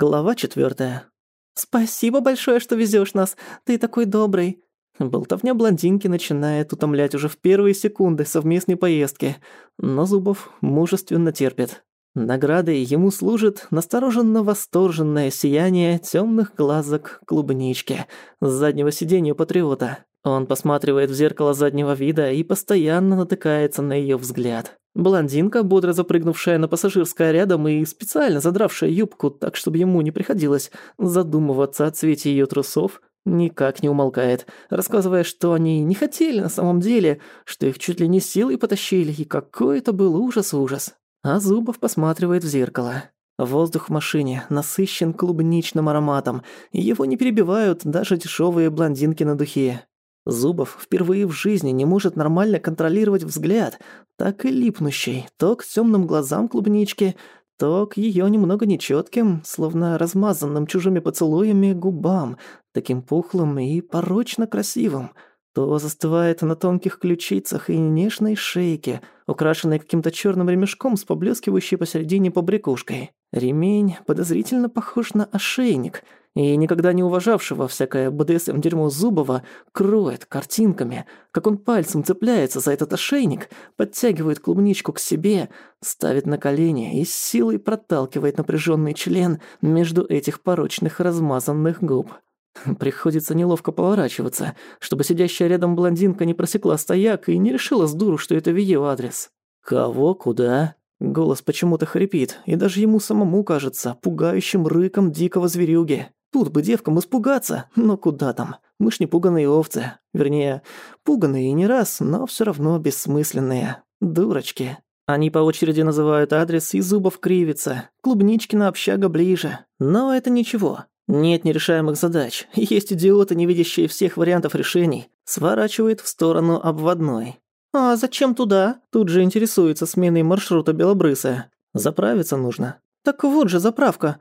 Глава четвертая. «Спасибо большое, что везёшь нас. Ты такой добрый». Болтовня блондинки начинает утомлять уже в первые секунды совместной поездки, но Зубов мужественно терпит. Наградой ему служит настороженно-восторженное сияние тёмных глазок клубнички с заднего сиденья патриота. Он посматривает в зеркало заднего вида и постоянно натыкается на её взгляд. Блондинка, бодро запрыгнувшая на пассажирское рядом и специально задравшая юбку так, чтобы ему не приходилось задумываться о цвете её трусов, никак не умолкает, рассказывая, что они не хотели на самом деле, что их чуть ли не силой потащили, и какой это был ужас-ужас. А Зубов посматривает в зеркало. Воздух в машине насыщен клубничным ароматом, и его не перебивают даже дешевые блондинки на духе. Зубов впервые в жизни не может нормально контролировать взгляд, так и липнущий, то к темным глазам клубнички, то к ее немного нечетким, словно размазанным чужими поцелуями губам, таким пухлым и порочно красивым, то застывает на тонких ключицах и нежной шейке, украшенной каким-то черным ремешком с поблескивающей посередине побрякушкой. Ремень подозрительно похож на ошейник — и никогда не уважавшего всякое БДСМ-дерьмо Зубова кроет картинками, как он пальцем цепляется за этот ошейник, подтягивает клубничку к себе, ставит на колени и с силой проталкивает напряженный член между этих порочных размазанных губ. Приходится неловко поворачиваться, чтобы сидящая рядом блондинка не просекла стояк и не решила с дуру, что это в ее адрес. «Кого? Куда?» Голос почему-то хрипит, и даже ему самому кажется пугающим рыком дикого зверюги. Тут бы девкам испугаться, но куда там? Мы ж не пуганые овцы. Вернее, пуганые не раз, но все равно бессмысленные. Дурочки. Они по очереди называют адрес, и зубов кривится. Клубничкина общага ближе. Но это ничего. Нет нерешаемых задач. Есть идиоты, не видящие всех вариантов решений. Сворачивает в сторону обводной. «А зачем туда?» Тут же интересуется сменой маршрута Белобрысая. «Заправиться нужно». «Так вот же заправка.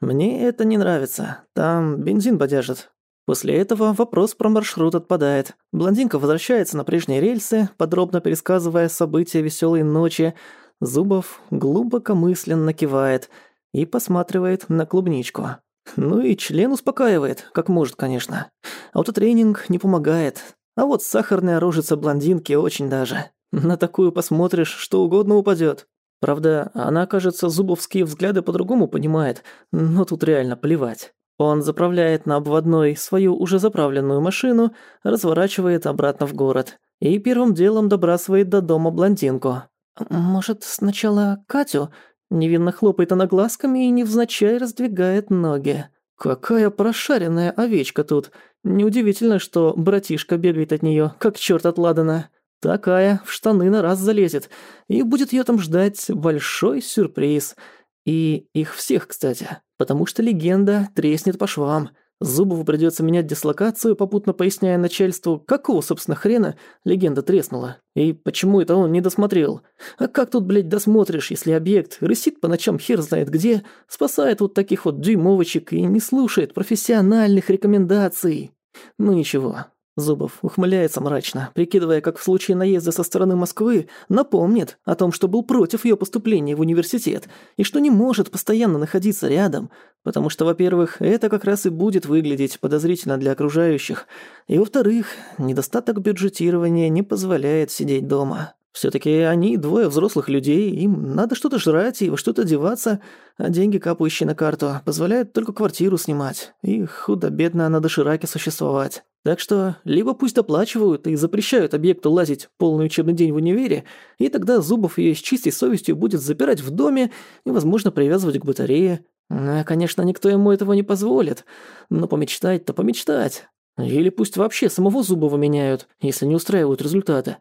Мне это не нравится. Там бензин подержит. После этого вопрос про маршрут отпадает. Блондинка возвращается на прежние рельсы, подробно пересказывая события веселой ночи. Зубов глубокомысленно кивает и посматривает на клубничку. Ну и член успокаивает, как может, конечно. Аутотренинг не помогает. А вот сахарная рожица блондинки очень даже. На такую посмотришь, что угодно упадет. Правда, она, кажется, зубовские взгляды по-другому понимает, но тут реально плевать. Он заправляет на обводной свою уже заправленную машину, разворачивает обратно в город и первым делом добрасывает до дома блондинку. «Может, сначала Катю?» Невинно хлопает она глазками и невзначай раздвигает ноги. «Какая прошаренная овечка тут! Неудивительно, что братишка бегает от неё, как чёрт от Ладана. Такая в штаны на раз залезет, и будет ее там ждать большой сюрприз. И их всех, кстати, потому что легенда треснет по швам. Зубову придется менять дислокацию, попутно поясняя начальству, какого, собственно, хрена легенда треснула. И почему это он не досмотрел. А как тут, блядь, досмотришь, если объект рысит по ночам хер знает где, спасает вот таких вот дюймовочек и не слушает профессиональных рекомендаций? Ну ничего, Зубов ухмыляется мрачно, прикидывая, как в случае наезда со стороны Москвы напомнит о том, что был против ее поступления в университет и что не может постоянно находиться рядом, потому что, во-первых, это как раз и будет выглядеть подозрительно для окружающих, и, во-вторых, недостаток бюджетирования не позволяет сидеть дома. Всё-таки они двое взрослых людей, им надо что-то жрать и во что-то одеваться, а деньги, капающие на карту, позволяют только квартиру снимать и худо-бедно на дошираке существовать. Так что либо пусть доплачивают и запрещают объекту лазить полный учебный день в универе, и тогда Зубов ее с чистой совестью будет запирать в доме и, возможно, привязывать к батарее. А, конечно, никто ему этого не позволит, но помечтать-то помечтать. Или пусть вообще самого Зубова меняют, если не устраивают результаты.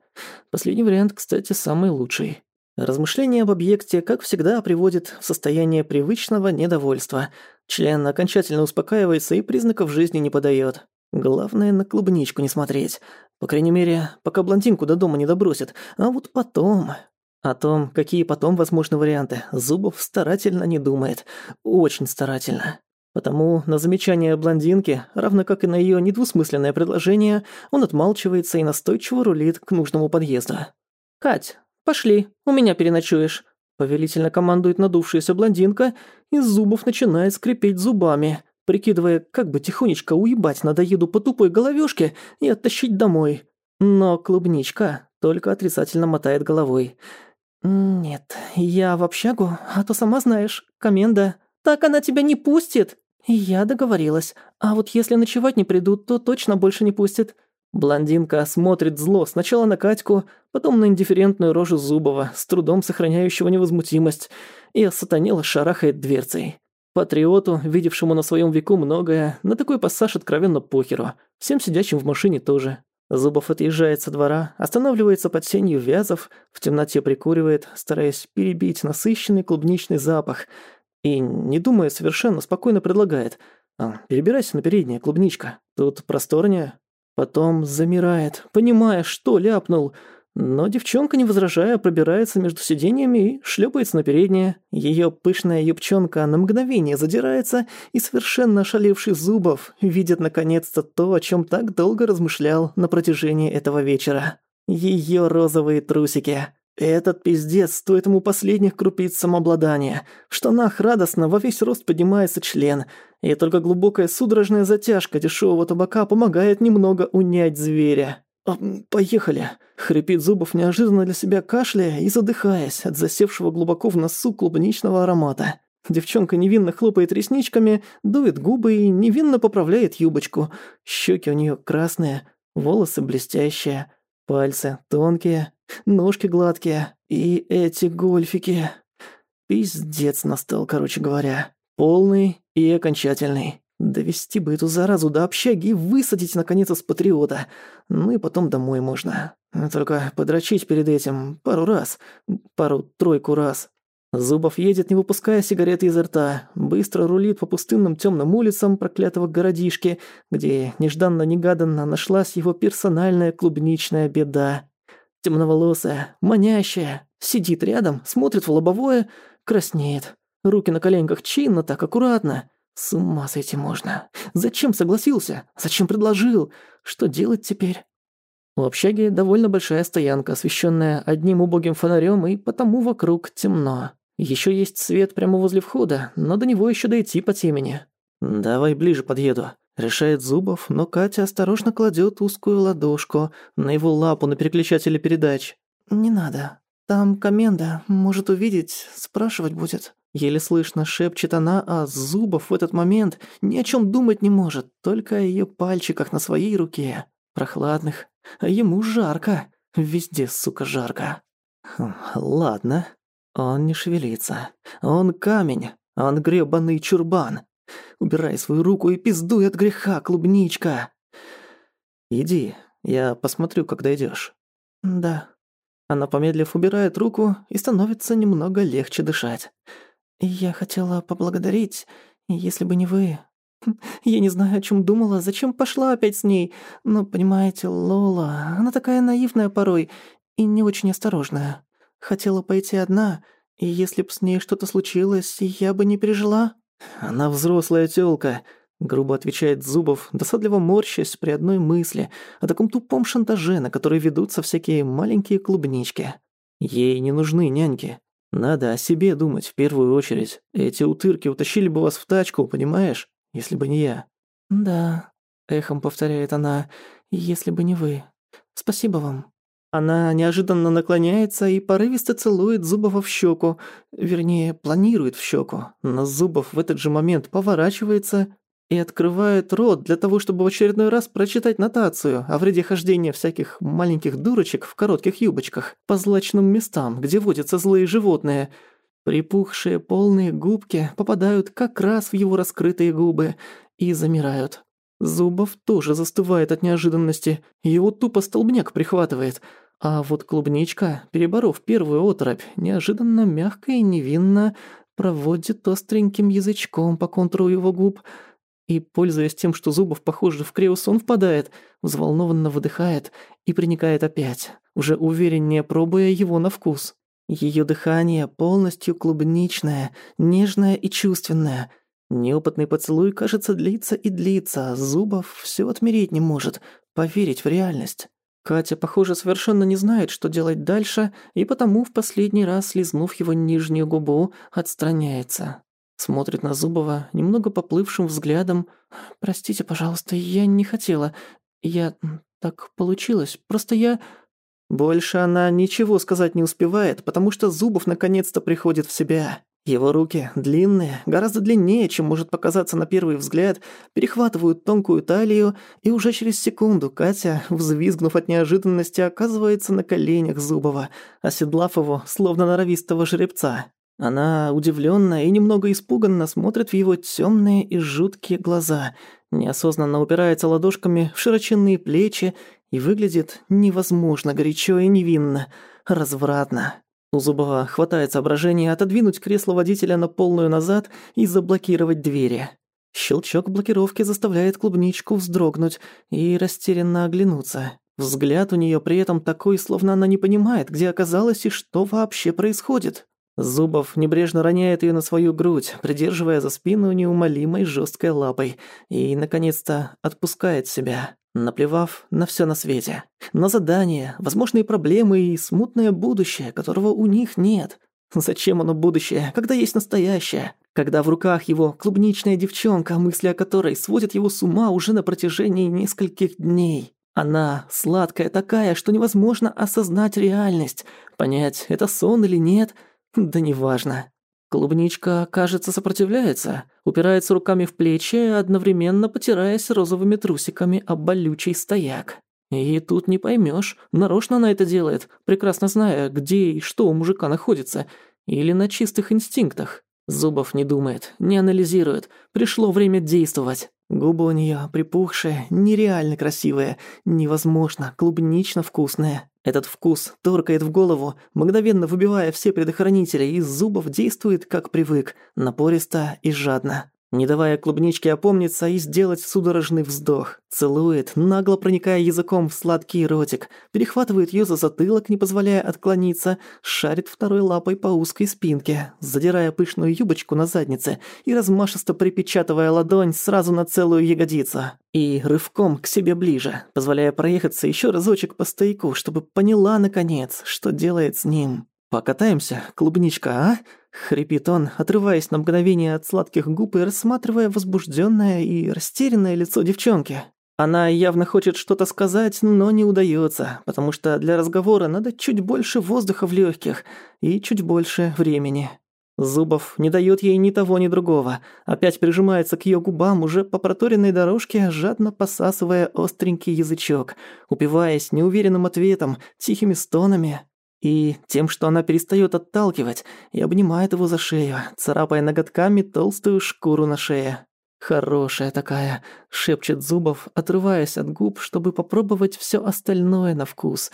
Последний вариант, кстати, самый лучший. Размышление об объекте, как всегда, приводит в состояние привычного недовольства. Член окончательно успокаивается и признаков жизни не подает. Главное, на клубничку не смотреть. По крайней мере, пока блондинку до дома не добросит. А вот потом... О том, какие потом возможны варианты, Зубов старательно не думает. Очень старательно. Потому на замечание блондинки, равно как и на её недвусмысленное предложение, он отмалчивается и настойчиво рулит к нужному подъезду. «Кать, пошли, у меня переночуешь», Повелительно командует надувшаяся блондинка, и Зубов начинает скрипеть зубами, прикидывая, как бы тихонечко уебать надоеду по тупой головёшке и оттащить домой. Но клубничка только отрицательно мотает головой. «Нет, я в общагу, а то сама знаешь, коменда. Так она тебя не пустит!» «Я договорилась. А вот если ночевать не придут, то точно больше не пустит». Блондинка смотрит зло сначала на Катьку, потом на индифферентную рожу Зубова, с трудом сохраняющего невозмутимость, и осатанело шарахает дверцей. Патриоту, видевшему на своем веку многое, на такой пассаж откровенно похеру. Всем сидящим в машине тоже. Зубов отъезжает со двора, останавливается под сенью вязов, в темноте прикуривает, стараясь перебить насыщенный клубничный запах, и, не думая, совершенно спокойно предлагает а, «Перебирайся на переднее, клубничка, тут просторнее». Потом замирает, понимая, что ляпнул. Но девчонка, не возражая, пробирается между сиденьями и шлепается на переднее. Ее пышная юбчонка на мгновение задирается, и совершенно ошалевший Зубов видит наконец-то то, о чем так долго размышлял на протяжении этого вечера. Ее розовые трусики. Этот пиздец стоит ему последних крупиц самообладания. В штанах радостно во весь рост поднимается член, и только глубокая судорожная затяжка дешевого табака помогает немного унять зверя. «Поехали!» — хрипит Зубов неожиданно для себя кашляя и задыхаясь от засевшего глубоко в носу клубничного аромата. Девчонка невинно хлопает ресничками, дует губы и невинно поправляет юбочку. Щеки у нее красные, волосы блестящие, пальцы тонкие, Ножки гладкие. И эти гольфики. Пиздец настал, короче говоря. Полный и окончательный. Довести бы эту заразу до общаги и высадить наконец из патриота. Ну и потом домой можно. Только подрочить перед этим пару раз. Пару-тройку раз. Зубов едет, не выпуская сигареты изо рта, быстро рулит по пустынным темным улицам проклятого городишки, где нежданно-негаданно нашлась его персональная клубничная беда. Темноволосая, манящая, сидит рядом, смотрит в лобовое, краснеет. Руки на коленках чинно, так аккуратно. С ума сойти можно. Зачем согласился? Зачем предложил? Что делать теперь? У общаги довольно большая стоянка, освещенная одним убогим фонарем, и потому вокруг темно. Еще есть свет прямо возле входа, но до него еще дойти по темени. «Давай ближе подъеду», Решает Зубов, но Катя осторожно кладет узкую ладошку на его лапу на переключателе передач. «Не надо. Там коменда. Может увидеть, спрашивать будет». Еле слышно шепчет она, а Зубов в этот момент ни о чем думать не может, только о ее пальчиках на своей руке. Прохладных. А ему жарко. Везде, сука, жарко. Хм, ладно. Он не шевелится. Он камень. Он грёбаный чурбан. Убирай свою руку и пиздуй от греха, клубничка. Иди, я посмотрю, когда идёшь. Да. Она, помедлив, убирает руку и становится немного легче дышать. Я хотела поблагодарить, если бы не вы. Я не знаю, о чем думала, зачем пошла опять с ней. Но, понимаете, Лола, она такая наивная порой и не очень осторожная. Хотела пойти одна, и если б с ней что-то случилось, я бы не пережила. «Она взрослая тёлка», — грубо отвечает Зубов, досадливо морщась при одной мысли о таком тупом шантаже, на который ведутся всякие маленькие клубнички. Ей не нужны няньки. Надо о себе думать в первую очередь. Эти утырки утащили бы вас в тачку, понимаешь? Если бы не я. «Да», — эхом повторяет она, — «если бы не вы. Спасибо вам». Она неожиданно наклоняется и порывисто целует Зубова в щеку, вернее, планирует в щеку, но Зубов в этот же момент поворачивается и открывает рот для того, чтобы в очередной раз прочитать нотацию о вреде хождения всяких маленьких дурочек в коротких юбочках по злачным местам, где водятся злые животные. Припухшие полные губки попадают как раз в его раскрытые губы и замирают. Зубов тоже застывает от неожиданности, его тупо столбняк прихватывает – а вот клубничка, переборов первую отрабь, неожиданно мягко и невинно проводит остреньким язычком по контуру его губ и, пользуясь тем, что Зубов, похоже, в криосон впадает, взволнованно выдыхает и приникает опять, уже увереннее пробуя его на вкус. Ее дыхание полностью клубничное, нежное и чувственное. Неопытный поцелуй, кажется, длится и длится, а Зубов все отмереть не может, поверить в реальность. Катя, похоже, совершенно не знает, что делать дальше, и потому в последний раз, слизнув его нижнюю губу, отстраняется. Смотрит на Зубова немного поплывшим взглядом. «Простите, пожалуйста, я не хотела. Я... так получилось. Просто я...» Больше она ничего сказать не успевает, потому что Зубов наконец-то приходит в себя. Его руки, длинные, гораздо длиннее, чем может показаться на первый взгляд, перехватывают тонкую талию, и уже через секунду Катя, взвизгнув от неожиданности, оказывается на коленях Зубова, оседлав его, словно норовистого жеребца. Она удивлённо и немного испуганно смотрит в его тёмные и жуткие глаза, неосознанно упирается ладошками в широченные плечи и выглядит невозможно горячо и невинно, развратно. У Зубова хватает соображения отодвинуть кресло водителя на полную назад и заблокировать двери. Щелчок блокировки заставляет клубничку вздрогнуть и растерянно оглянуться. Взгляд у неё при этом такой, словно она не понимает, где оказалась и что вообще происходит. Зубов небрежно роняет её на свою грудь, придерживая за спину неумолимой жёсткой лапой, и, наконец-то, отпускает себя наплевав на всё на свете. На задания, возможные проблемы и смутное будущее, которого у них нет. Зачем оно будущее, когда есть настоящее? Когда в руках его клубничная девчонка, мысли о которой сводят его с ума уже на протяжении нескольких дней. Она сладкая такая, что невозможно осознать реальность, понять, это сон или нет, да неважно. Клубничка, кажется, сопротивляется, упирается руками в плечи, одновременно потираясь розовыми трусиками об болючий стояк. И тут не поймешь, нарочно она это делает, прекрасно зная, где и что у мужика находится, или на чистых инстинктах. Зубов не думает, не анализирует, пришло время действовать. Губы у неё припухшие, нереально красивые, невозможно, клубнично вкусные. Этот вкус торкает в голову, мгновенно выбивая все предохранители, и зубов действует как привык, напористо и жадно не давая клубничке опомниться и сделать судорожный вздох. Целует, нагло проникая языком в сладкий ротик, перехватывает её за затылок, не позволяя отклониться, шарит второй лапой по узкой спинке, задирая пышную юбочку на заднице и размашисто припечатывая ладонь сразу на целую ягодицу. И рывком к себе ближе, позволяя проехаться ещё разочек по стояку, чтобы поняла, наконец, что делает с ним. «Покатаемся, клубничка, а?» Хрипит он, отрываясь на мгновение от сладких губ и рассматривая возбужденное и растерянное лицо девчонки. Она явно хочет что-то сказать, но не удается, потому что для разговора надо чуть больше воздуха в легких и чуть больше времени. Зубов не дает ей ни того, ни другого, опять прижимается к ее губам уже по проторенной дорожке, жадно посасывая остренький язычок, упиваясь неуверенным ответом, тихими стонами, и тем, что она перестает отталкивать и обнимает его за шею, царапая ноготками толстую шкуру на шее. «Хорошая такая», — шепчет Зубов, отрываясь от губ, чтобы попробовать все остальное на вкус.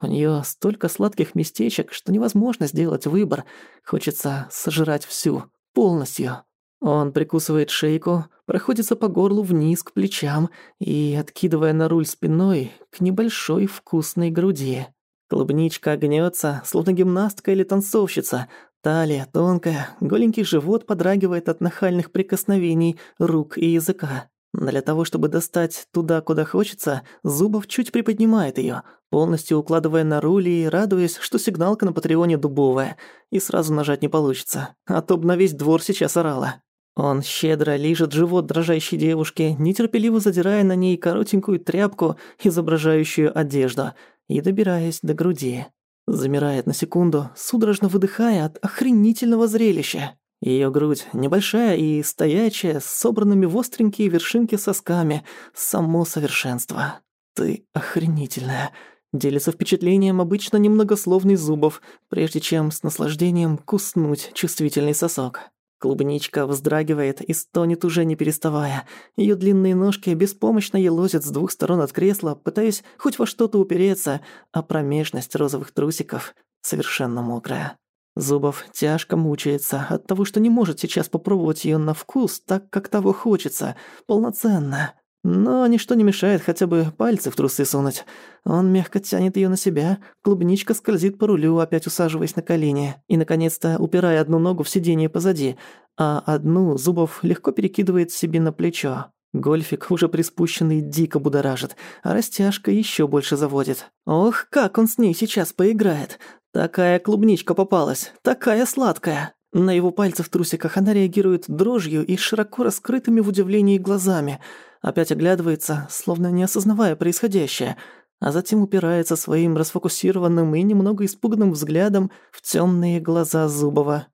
У нее столько сладких местечек, что невозможно сделать выбор. Хочется сожрать всю, полностью. Он прикусывает шейку, проходится по горлу вниз к плечам и, откидывая на руль спиной, к небольшой вкусной груди. Клубничка гнется, словно гимнастка или танцовщица. Талия тонкая, голенький живот подрагивает от нахальных прикосновений рук и языка. Для того, чтобы достать туда, куда хочется, Зубов чуть приподнимает её, полностью укладывая на руль и радуясь, что сигналка на Патреоне дубовая, и сразу нажать не получится, а то б на весь двор сейчас орала. Он щедро лижет живот дрожащей девушки, нетерпеливо задирая на ней коротенькую тряпку, изображающую одежду – и, добираясь до груди, замирает на секунду, судорожно выдыхая от охренительного зрелища. Её грудь небольшая и стоячая, с собранными в остренькие вершинки сосками, само совершенство. «Ты охренительная», — делится впечатлением обычно немногословный Зубов, прежде чем с наслаждением куснуть чувствительный сосок. Клубничка вздрагивает и стонет уже не переставая. Её длинные ножки беспомощно елозят с двух сторон от кресла, пытаясь хоть во что-то упереться, а промежность розовых трусиков совершенно мокрая. Зубов тяжко мучается от того, что не может сейчас попробовать её на вкус так, как того хочется, полноценно. Но ничто не мешает хотя бы пальцы в трусы сунуть. Он мягко тянет её на себя, клубничка скользит по рулю, опять усаживаясь на колени, и, наконец-то, упирая одну ногу в сиденье позади, а одну Зубов легко перекидывает себе на плечо. Гольфик, уже приспущенный, дико будоражит, а растяжка еще больше заводит. Ох, как он с ней сейчас поиграет. Такая клубничка попалась, такая сладкая. На его пальцы в трусиках она реагирует дрожью и широко раскрытыми в удивлении глазами. Опять оглядывается, словно не осознавая происходящее, а затем упирается своим расфокусированным и немного испуганным взглядом в темные глаза Зубова.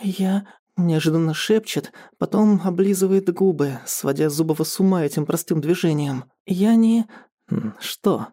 «Я...» – неожиданно шепчет, потом облизывает губы, сводя Зубова с ума этим простым движением. «Я не...» «Что?»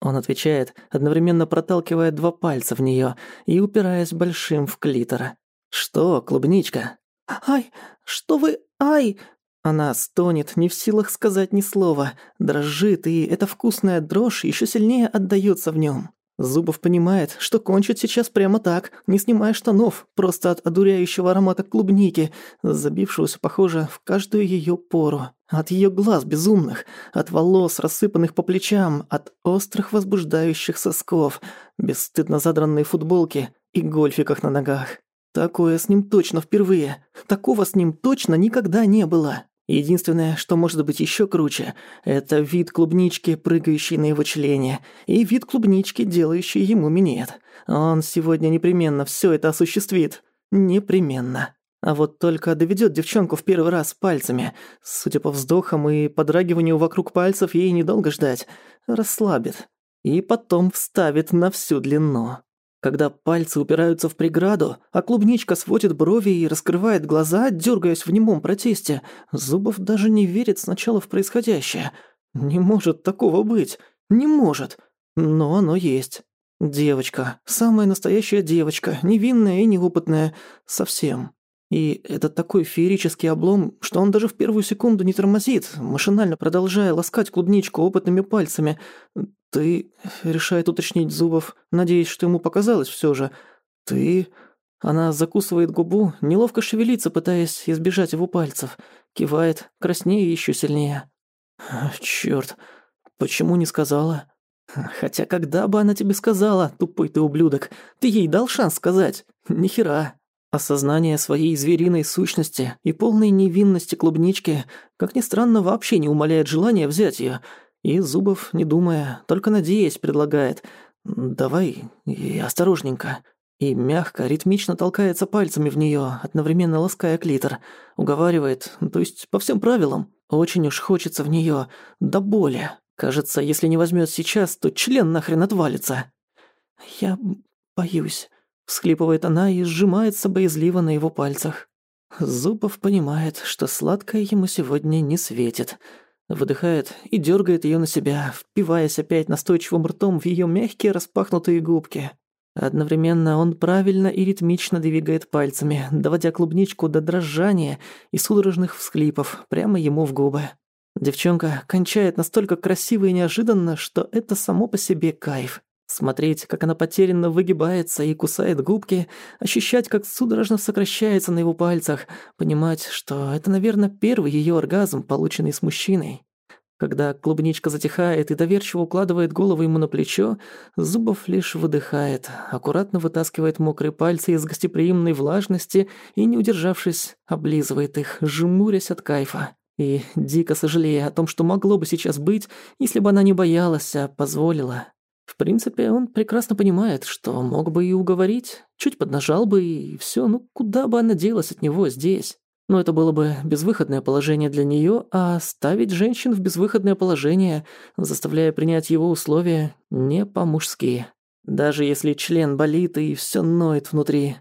Он отвечает, одновременно проталкивая два пальца в неё и упираясь большим в клитор. «Что, клубничка?» «Ай, что вы... Ай!» Она стонет, не в силах сказать ни слова, дрожит, и эта вкусная дрожь ещё сильнее отдаётся в нём. Зубов понимает, что кончит сейчас прямо так, не снимая штанов, просто от одуряющего аромата клубники, забившегося, похоже, в каждую её пору. От её глаз безумных, от волос, рассыпанных по плечам, от острых возбуждающих сосков, бесстыдно задранной футболки и гольфиках на ногах. Такое с ним точно впервые. Такого с ним точно никогда не было. Единственное, что может быть еще круче, это вид клубнички, прыгающей на его члене, и вид клубнички, делающий ему минет. Он сегодня непременно все это осуществит. Непременно. А вот только доведет девчонку в первый раз пальцами. Судя по вздохам и подрагиванию вокруг пальцев, ей недолго ждать. Расслабит. И потом вставит на всю длину. Когда пальцы упираются в преграду, а клубничка сводит брови и раскрывает глаза, дергаясь в немом протесте, Зубов даже не верит сначала в происходящее. Не может такого быть. Не может. Но оно есть. Девочка. Самая настоящая девочка. Невинная и неопытная. Совсем. И это такой феерический облом, что он даже в первую секунду не тормозит, машинально продолжая ласкать клубничку опытными пальцами. «Ты...» — решает уточнить Зубов, надеясь, что ему показалось всё же. «Ты...» Она закусывает губу, неловко шевелится, пытаясь избежать его пальцев. Кивает, краснее ещё сильнее. «Чёрт, почему не сказала?» «Хотя когда бы она тебе сказала, тупой ты ублюдок? Ты ей дал шанс сказать? Нихера!» Осознание своей звериной сущности и полной невинности клубнички, как ни странно, вообще не умаляет желания взять её. И Зубов, не думая, только надеясь, предлагает «давай и осторожненько». И мягко, ритмично толкается пальцами в неё, одновременно лаская клитор. Уговаривает, то есть по всем правилам. Очень уж хочется в неё, до боли. Кажется, если не возьмёт сейчас, то член нахрен отвалится. «Я боюсь», Всхлипывает она и сжимается боязливо на его пальцах. Зубов понимает, что сладкое ему сегодня не светит. Выдыхает и дергает ее на себя, впиваясь опять настойчивым ртом в ее мягкие распахнутые губки. Одновременно он правильно и ритмично двигает пальцами, доводя клубничку до дрожания и судорожных всхлипов прямо ему в губы. Девчонка кончает настолько красиво и неожиданно, что это само по себе кайф. Смотреть, как она потерянно выгибается и кусает губки, ощущать, как судорожно сокращается на его пальцах, понимать, что это, наверное, первый её оргазм, полученный с мужчиной. Когда клубничка затихает и доверчиво укладывает голову ему на плечо, Зубов лишь выдыхает, аккуратно вытаскивает мокрые пальцы из гостеприимной влажности и, не удержавшись, облизывает их, жмурясь от кайфа. И дико сожалея о том, что могло бы сейчас быть, если бы она не боялась, а позволила. В принципе, он прекрасно понимает, что мог бы и уговорить, чуть поднажал бы и все, ну куда бы она делась от него здесь. Но это было бы безвыходное положение для нее, а ставить женщин в безвыходное положение, заставляя принять его условия, не по-мужски. Даже если член болит и все ноет внутри.